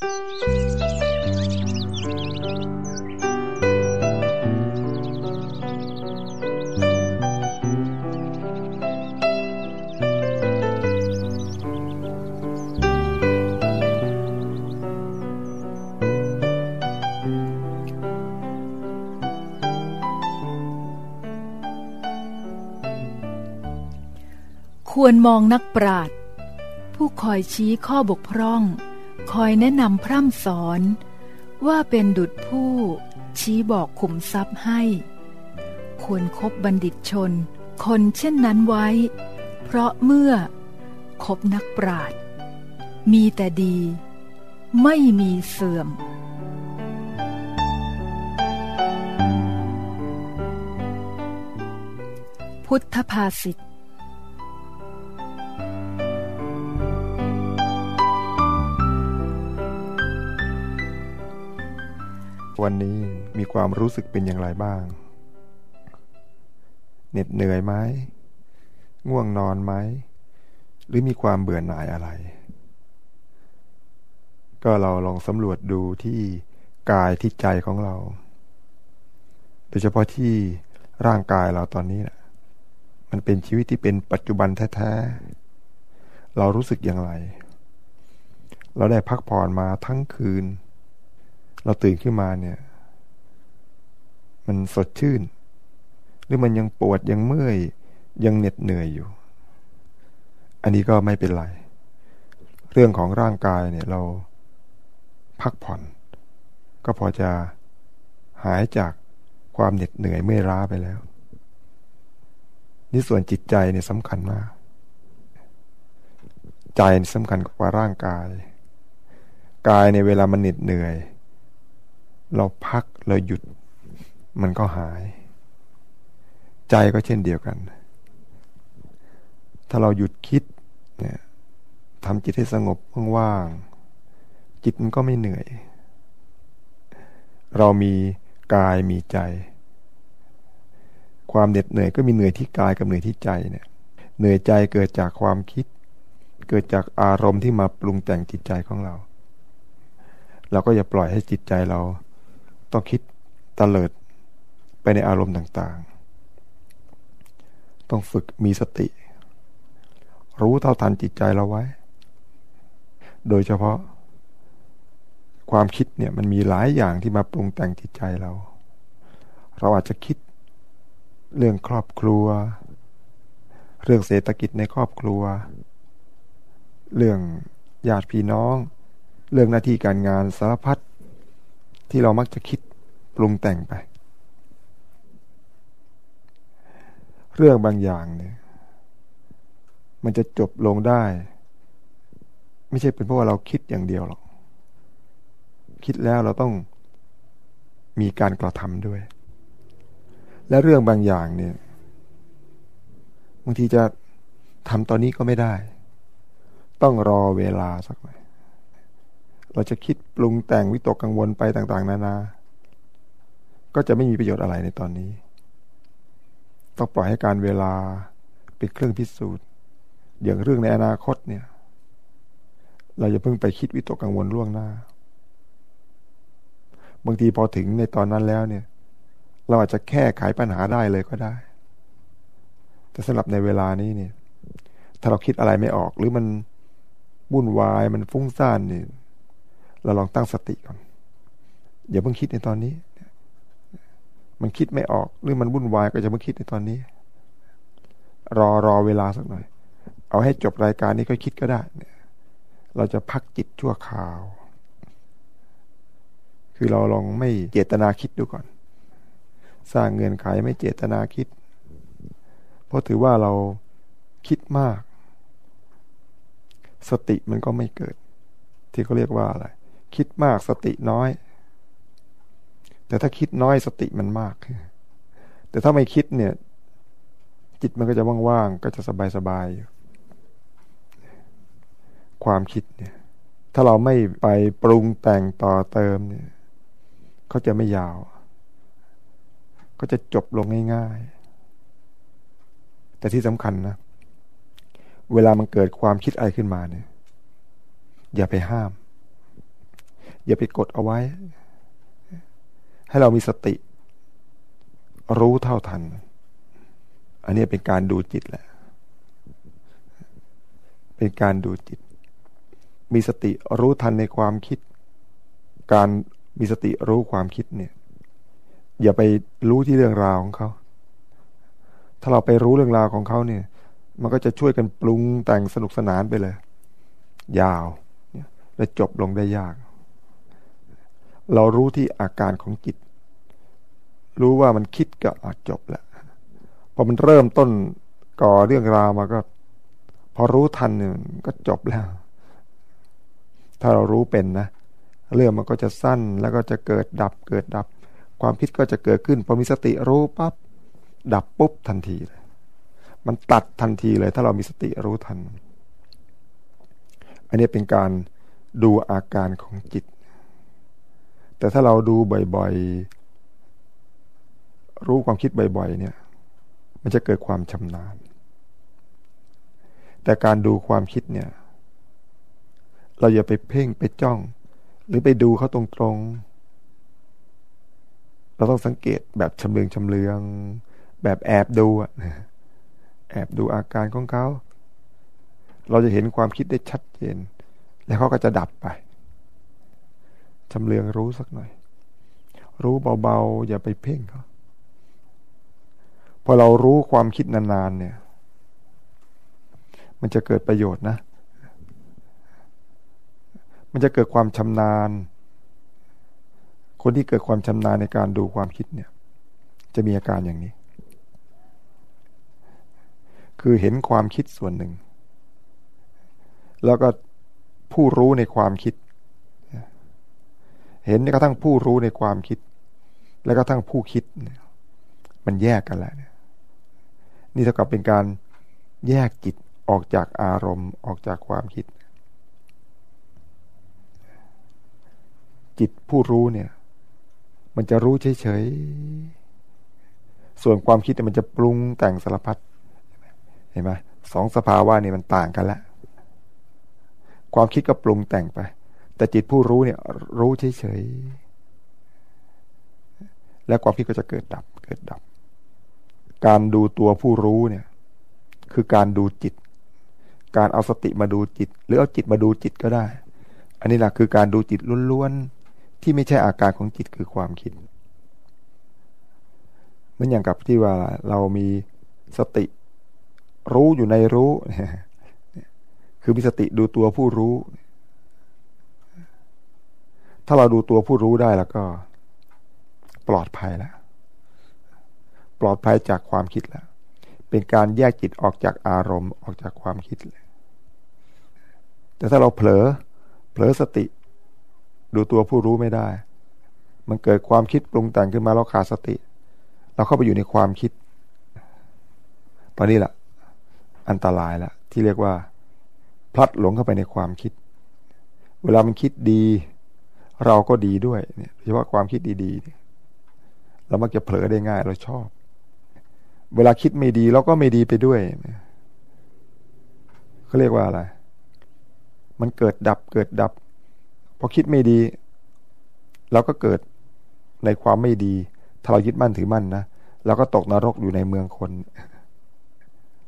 ควรมองนักปราชญ์ผู้คอยชี้ข้อบกพร่อง คอยแนะนำพร่ำสอน ว่าเป็นดุจผู้ ชี้บอกขุมทรัพย์ให้ ควรครบบัณฑิตชน คนเช่นนั้นไว้ เพราะเมื่อคบนักปราชญ์มีแต่ดี ไม่มีเสื่อมพุทธภาษิต วันนี้มีความรู้สึกเป็นอย่างไรบ้าง เหน็ดเหนื่อยไหมง่วงนอนไหม หรือมีความเบื่อหน่ายอะไร ก็เราลองสำรวจดูที่กายที่ใจของเรา โดยเฉพาะที่ร่างกายเราตอนนี้แหละมันเป็นชีวิตที่เป็นปัจจุบันแท้ๆ เรารู้สึกอย่างไร เราได้พักผ่อนมาทั้งคืน เราตื่นขึ้นมาเนี่ย มันสดชื่น หรือมันยังปวดยังเมื่อย ยังเหน็ดเหนื่อยอยู่ อันนี้ก็ไม่เป็นไร เรื่องของร่างกายเนี่ยเราพักผ่อน ก็พอจะหายจากความเหน็ดเหนื่อยเมื่อยล้าไปแล้ว นี่ส่วนจิตใจเนี่ยสำคัญมาก ใจสำคัญกว่าร่างกาย กายในเวลามันเหน็ดเหนื่อย เราพักเราหยุด มันก็หาย ใจก็เช่นเดียวกัน ถ้าเราหยุดคิดเนี่ยทำจิตให้สงบว่างๆจิตมันก็ไม่เหนื่อย เรามีกายมีใจ ความเหน็ดเหนื่อยก็มีเหนื่อยที่กายกับเหนื่อยที่ใจเนี่ย เหนื่อยใจเกิดจากความคิด เกิดจากอารมณ์ที่มาปรุงแต่งจิตใจของเรา เราก็อย่าปล่อยให้จิตใจเรา ต้องคิดตเลิดไปในอารมณ์ต่างๆ ต้องฝึกมีสติ รู้เท่าทันจิตใจเราไว้ โดยเฉพาะ ความคิดเนี่ยมันมีหลายอย่างที่มาปรุงแต่งจิตใจเรา เราอาจจะคิดเรื่องครอบครัว เรื่องเศรษฐกิจในครอบครัว เรื่องญาติพี่น้อง เรื่องหน้าที่การงานสารพัด ที่เรามักจะคิดปรุงแต่งไป เรื่องบางอย่างเนี่ย มันจะจบลงได้ ไม่ใช่เป็นเพราะว่าเราคิดอย่างเดียวหรอก คิดแล้วเราต้องมีการกระทำด้วย และเรื่องบางอย่างเนี่ยบางทีจะทำตอนนี้ก็ไม่ได้ ต้องรอเวลาสักหน่อย เราจะคิดปรุงแต่งวิตกกังวลไปต่าง ๆ นานา ก็จะไม่มีประโยชน์อะไรในตอนนี้ ต้องปล่อยให้การเวลาเป็นเครื่องพิสูจน์ อย่างเรื่องในอนาคตเนี่ย เราจะเพิ่งไปคิดวิตกกังวลล่วงหน้า บางทีพอถึงในตอนนั้นแล้วเนี่ย เราอาจจะแค่ไขปัญหาได้เลยก็ได้ แต่สำหรับในเวลานี้เนี่ย ถ้าเราคิดอะไรไม่ออกหรือมันวุ่นวายมันฟุ้งซ่านเนี่ย เราลองตั้งสติก่อน อย่าเพิ่งคิดในตอนนี้ มันคิดไม่ออกหรือมันวุ่นวายก็จะเพิ่งคิดในตอนนี้ รอรอเวลาสักหน่อย เอาให้จบรายการนี้ก็คิดก็ได้เราจะพักจิตชั่วคราว คือเราลองไม่เจตนาคิดดูก่อน สร้างเงินขายไม่เจตนาคิด เพราะถือว่าเราคิดมาก สติมันก็ไม่เกิด ที่เขาเรียกว่าอะไร คิดมากสติน้อย แต่ถ้าคิดน้อยสติมันมาก แต่ถ้าไม่คิดเนี่ย จิตมันก็จะว่างๆก็จะสบายๆอยู่ความคิดเนี่ย ถ้าเราไม่ไปปรุงแต่งต่อเติมเนี่ยเขาจะไม่ยาว ก็จะจบลงง่ายๆ แต่ที่สำคัญนะ เวลามันเกิดความคิดอะไรขึ้นมาเนี่ย อย่าไปห้าม อย่าไปกดเอาไว้ ให้เรามีสติ รู้เท่าทัน อันนี้เป็นการดูจิตแหละ เป็นการดูจิต มีสติรู้ทันในความคิด การมีสติรู้ความคิดเนี่ย อย่าไปรู้ที่เรื่องราวของเขา ถ้าเราไปรู้เรื่องราวของเขาเนี่ย มันก็จะช่วยกันปรุงแต่งสนุกสนานไปเลย ยาว และจบลงได้ยาก เรารู้ที่อาการของจิต รู้ว่ามันคิดก็อจจบแล้วพอมันเริ่มต้นก่อเรื่องราวมาก็ พอรู้ทันเนี่ยก็จบแล้ว ถ้าเรารู้เป็นนะ เรื่องมันก็จะสั้นแล้วก็จะเกิดดับเกิดดับ ความคิดก็จะเกิดขึ้นพอมีสติรู้ปั๊บดับปุ๊บทันทีเลย มันตัดทันทีเลย ถ้าเรามีสติรู้ทัน อันนี้เป็นการดูอาการของจิต แต่ถ้าเราดูบ่อยๆ รู้ความคิดบ่อยๆ เนี่ย มันจะเกิดความชำนาญ แต่การดูความคิดเนี่ย เราอย่าไปเพ่งไปจ้อง หรือไปดูเขาตรงๆ เราต้องสังเกตแบบชำเลืองชำเลือง แบบแอบดูอะแอบดูอาการของเขา เราจะเห็นความคิดได้ชัดเจน แล้วเขาก็จะดับไป ชำเลืองรู้สักหน่อย รู้เบาๆ อย่าไปเพ่งเขาพอเรารู้ความคิดนานๆเนี่ย มันจะเกิดประโยชน์นะ มันจะเกิดความชำนาญ คนที่เกิดความชำนาญในการดูความคิดเนี่ย จะมีอาการอย่างนี้ คือเห็นความคิดส่วนหนึ่ง แล้วก็ผู้รู้ในความคิด เห็นกระทั่งผู้รู้ในความคิด และกระทั่งผู้คิด มันแยกกันแหล้วเนี่เท่ากับเป็นการแยกจิตออกจากอารมณ์ออกจากความคิด จิตผู้รู้เนี่ย มันจะรู้เฉยๆส่วนความคิดมันจะปรุงแต่งสารพัดเห็นไหมสองสภาวะนี่มันต่างกันแล้วความคิดก็ปรุงแต่งไป แต่จิตผู้รู้เนี่ยรู้เฉยๆแล้วความคิดก็จะเกิดดับ เกิดดับ การดูตัวผู้รู้เนี่ย คือการดูจิต การเอาสติมาดูจิต หรือเอาจิตมาดูจิตก็ได้ อันนี้แหละคือการดูจิตล้วนๆที่ไม่ใช่อาการของจิตคือความคิดเหมือนอย่างกับที่ว่าเรามีสติรู้อยู่ในรู้ คือมีสติดูตัวผู้รู้ ถ้าเราดูตัวผู้รู้ได้แล้วก็ ปลอดภัยแล้ว ปลอดภัยจากความคิดแล้ว เป็นการแยกจิตออกจากอารมณ์ออกจากความคิดเลยแต่ถ้าเราเผลอ เผลอสติ ดูตัวผู้รู้ไม่ได้ มันเกิดความคิดปรุงแต่งขึ้นมาเราขาดสติ เราเข้าไปอยู่ในความคิด ตอนนี้แหละอันตรายแล้วที่เรียกว่า พลัดหลงเข้าไปในความคิด เวลามันคิดดี เราก็ดีด้วยเนี่ยเฉพาะความคิดดีๆเรามักจะเผลอได้ง่ายเราชอบ เวลาคิดไม่ดีเราก็ไม่ดีไปด้วยเขาเรียกว่าอะไร มันเกิดดับเกิดดับพอคิดไม่ดี เราก็เกิดในความไม่ดี ถ้าเรายึดมั่นถือมั่นนะเราก็ตกนรกอยู่ในเมืองคน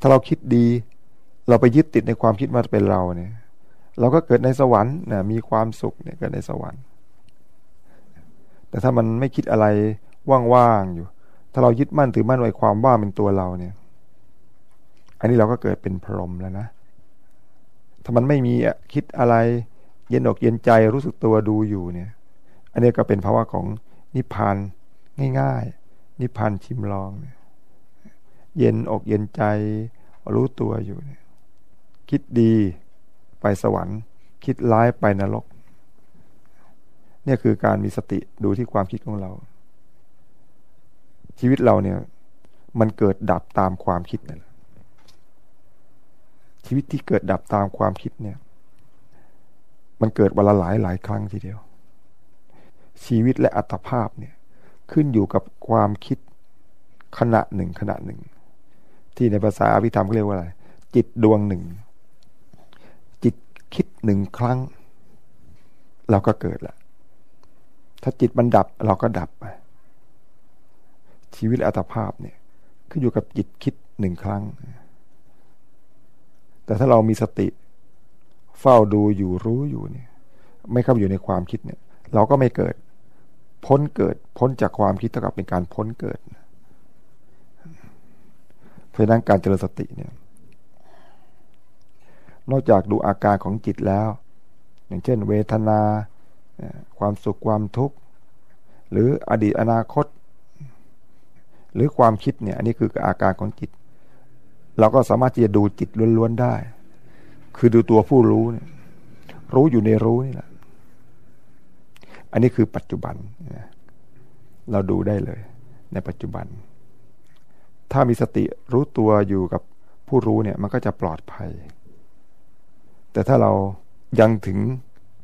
ถ้าเราคิดดี เราไปยึดติดในความคิดว่าเป็นเราเนี่ย เราก็เกิดในสวรรค์นะมีความสุขเนี่ยเกิดในสวรรค์ แต่ถ้ามันไม่คิดอะไรว่างๆอยู่ ถ้าเรายึดมั่นถือมั่นไว้ความว่าเป็นตัวเราเนี่ย อันนี้เราก็เกิดเป็นพรหมแล้วนะ ถ้ามันไม่มีคิดอะไร เย็นอกเย็นใจรู้สึกตัวดูอยู่เนี่ย อันนี้ก็เป็นภาวะของนิพพานง่าย ๆ นิพพานชิมลองเนี่ยเย็นอกเย็นใจรู้ตัวอยู่เนี่ย คิดดีไปสวรรค์ คิดร้ายไปนรก เนี่ยคือการมีสติดูที่ความคิดของเรา ชีวิตเราเนี่ย มันเกิดดับตามความคิดนี่แหละชีวิตที่เกิดดับตามความคิดเนี่ย มันเกิดวันละหลายหลายครั้งทีเดียว ชีวิตและอัตภาพเนี่ย ขึ้นอยู่กับความคิดขณะหนึ่งขณะหนึ่ง ที่ในภาษาอภิธรรมเขาเรียกว่าอะไร จิตดวงหนึ่ง จิตคิดหนึ่งครั้ง เราก็เกิดละ ถ้าจิตมันดับเราก็ดับไปชีวิตอัตภาพเนี่ยขึ้นอยู่กับจิตคิดหนึ่งครั้ง แต่ถ้าเรามีสติ เฝ้าดูอยู่รู้อยู่เนี่ย ไม่เข้าอยู่ในความคิดเนี่ย เราก็ไม่เกิด พ้นเกิด พ้นจากความคิดเท่ากับเป็นการพ้นเกิด เพราะนั้นการเจริญสติเนี่ย นอกจากดูอาการของจิตแล้ว อย่างเช่น เวทนา ความสุขความทุกข์ หรืออดีตอนาคต หรือความคิดเนี่ย อันนี้คืออาการของจิต เราก็สามารถที่จะดูจิตล้วนๆได้ คือดูตัวผู้รู้เนี่ยรู้อยู่ในรู้นี่แหละ อันนี้คือปัจจุบัน เราดูได้เลย ในปัจจุบัน ถ้ามีสติรู้ตัวอยู่กับผู้รู้เนี่ย มันก็จะปลอดภัย แต่ถ้าเรายังถึง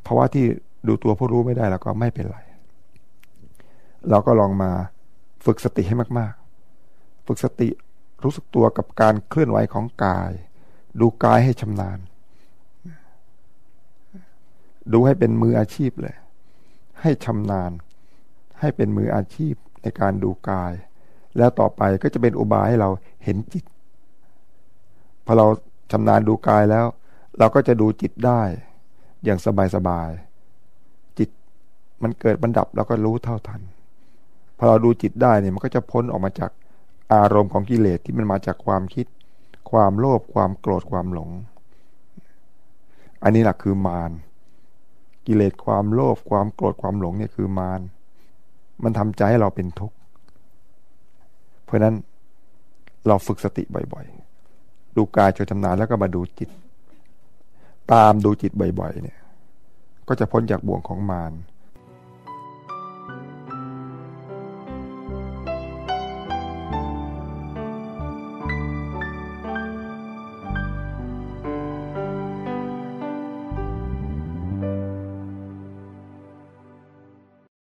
ภาวะที่ ดูตัวผู้รู้ไม่ได้แล้วก็ไม่เป็นไร เราก็ลองมาฝึกสติให้มากฝึกสติรู้สึกตัวกับการเคลื่อนไหวของกาย ดูกายให้ชำนาญ ดูให้เป็นมืออาชีพเลย ให้ชำนาญ ให้เป็นมืออาชีพในการดูกาย แล้วต่อไปก็จะเป็นอุบายให้เราเห็นจิต พอเราชำนาญดูกายแล้ว เราก็จะดูจิตได้อย่างสบายๆ มันเกิดบันดับเราก็รู้เท่าทันพอเราดูจิตได้เนี่ยมันก็จะพ้นออกมาจากอารมณ์ของกิเลสที่มันมาจากความคิด ความโลภความโกรธความหลง อันนี้แหละคือมารกิเลสความโลภความโกรธความหลงเนี่ยคือมารมันทำใจให้เราเป็นทุกข์เพราะนั้นเราฝึกสติบ่อยๆ ดูกายจนชำนาญแล้วก็มาดูจิต ตามดูจิตบ่อยๆเนี่ย ก็จะพ้นจากบ่วงของมาร